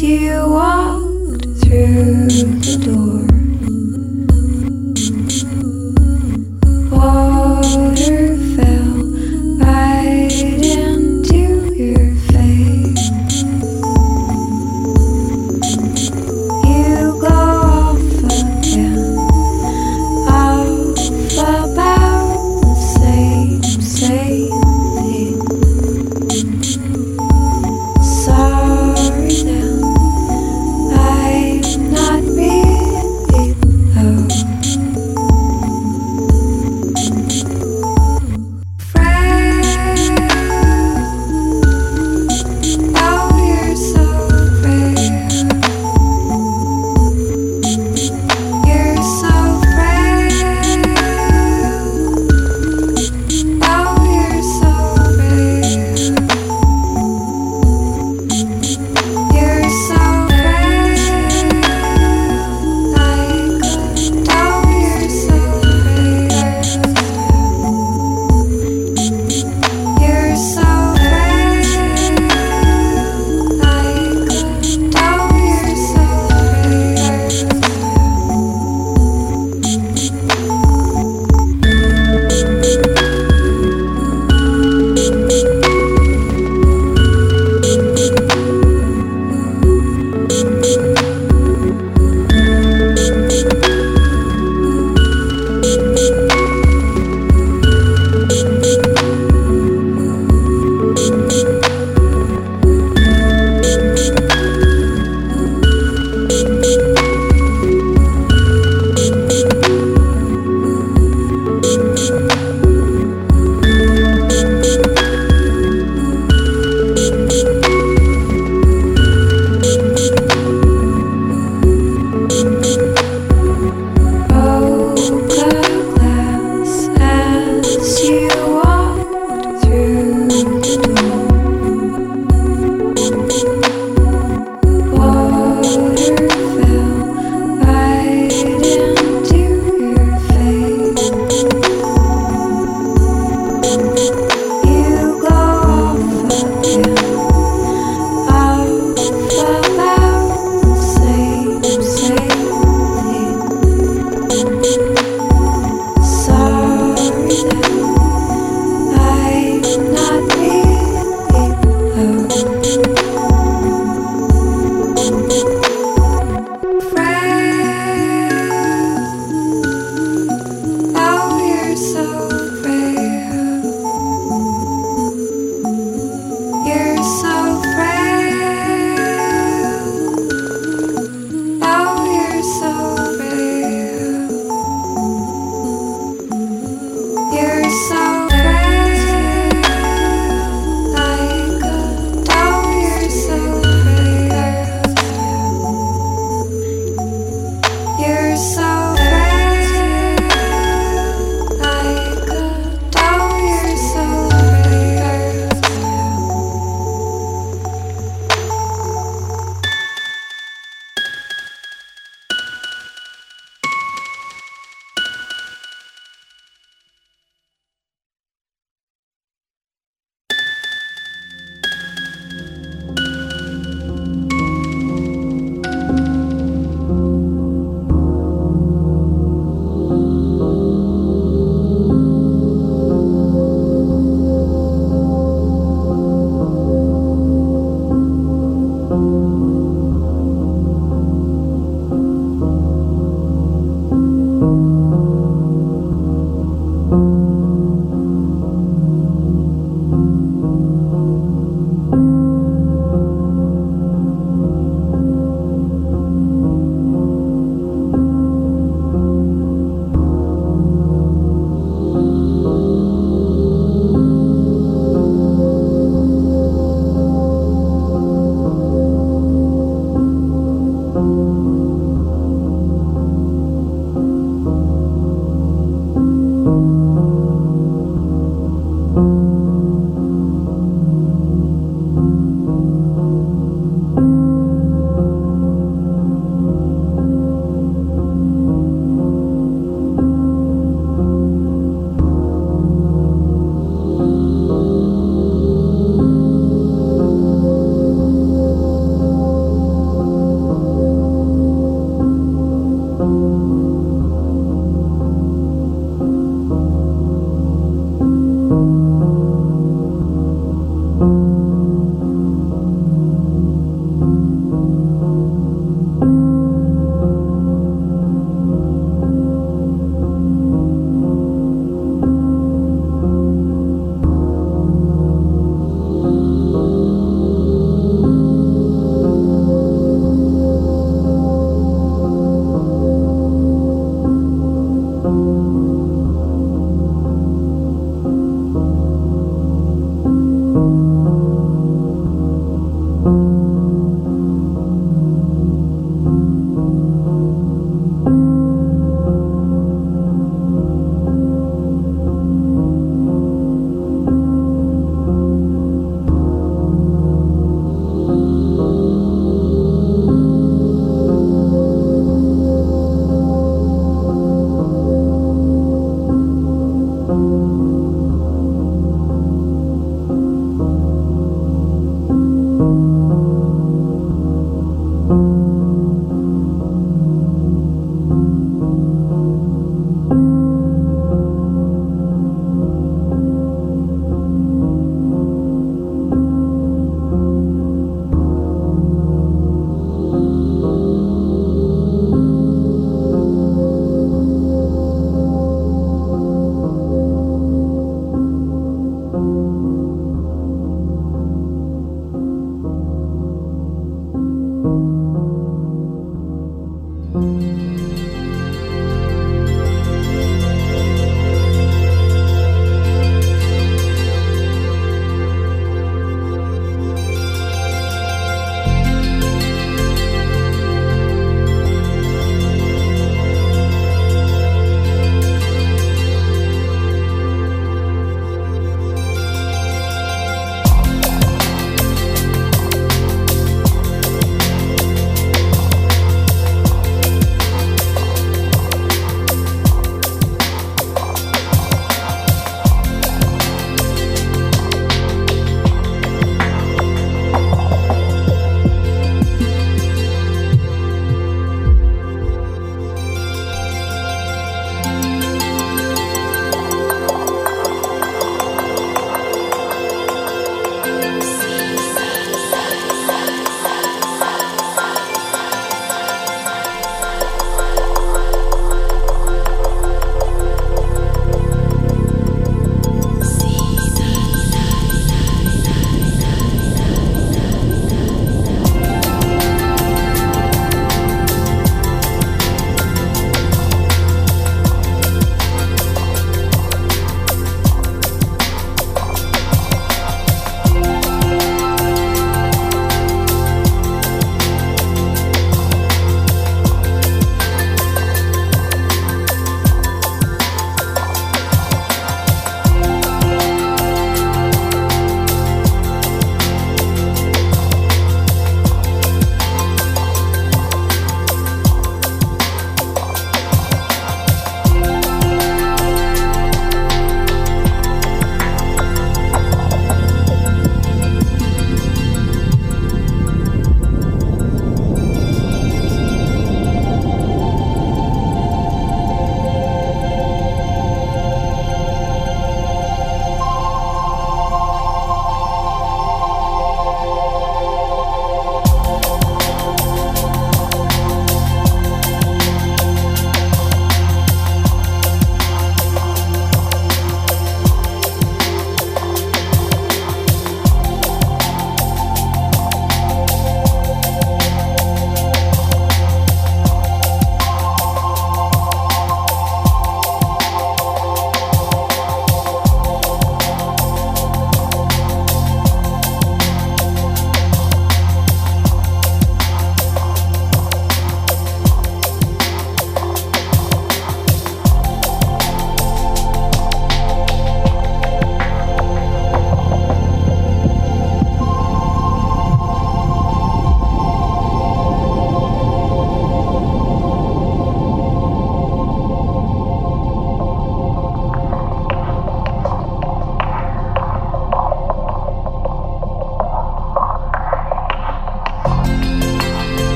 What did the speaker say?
you walked through the door.